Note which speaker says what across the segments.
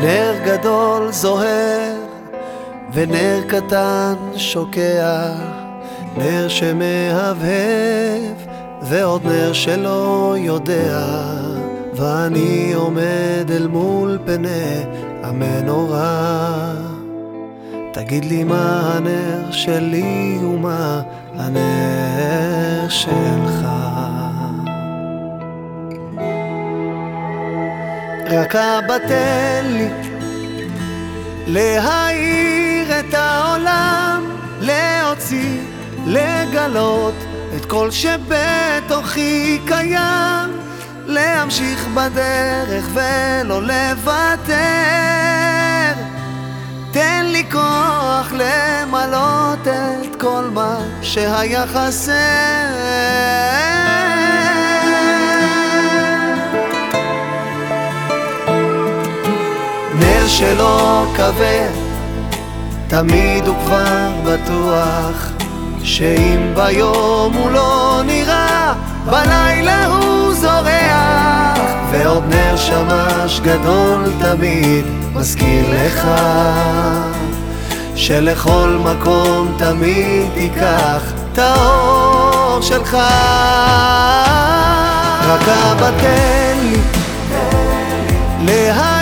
Speaker 1: נר גדול זוהר ונר קטן שוקע, נר שמהבהב ועוד נר שלא יודע, ואני עומד אל מול פני המנורה. תגיד לי מה הנר שלי ומה הנר שלך. רק אבא תן לי להאיר את העולם, להוציא, לגלות את כל שבתוכי קיים, להמשיך בדרך ולא לוותר. תן לי כוח למלות את כל מה שהיה חסר. נר שלא כבד, תמיד הוא כבר בטוח שאם ביום הוא לא נראה, בלילה הוא זורח. ועוד נר שמש גדול תמיד מזכיר לך שלכל מקום תמיד תיקח את האור שלך. רק אבא תן לי להאיר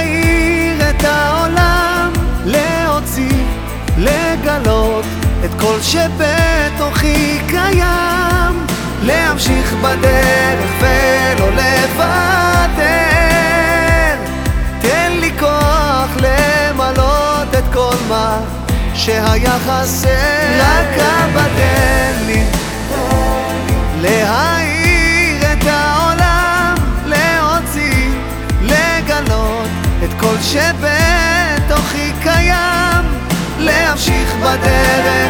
Speaker 1: את כל שבתוכי קיים, להמשיך בדרך ולא לוותר. תן לי כוח למלות את כל מה שהיה חסר, רק אבא תן לי להאיר את העולם, להוציא, לגלות את כל שבתוכי קיים, להמשיך בדרך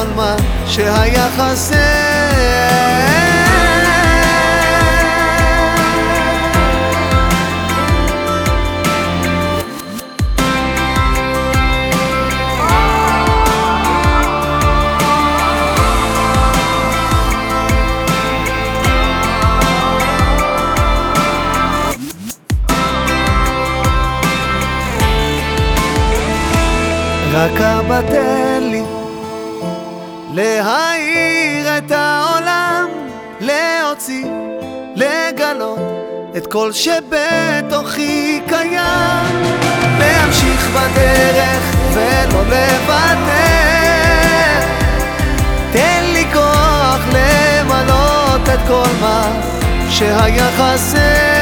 Speaker 1: כל מה שהיה חסר. רק אבא תן לי להאיר את העולם, להוציא, לגלות את כל שבתוכי קיים, להמשיך בדרך ולא לוותר. תן לי כוח למלות את כל מה שהיה חסר.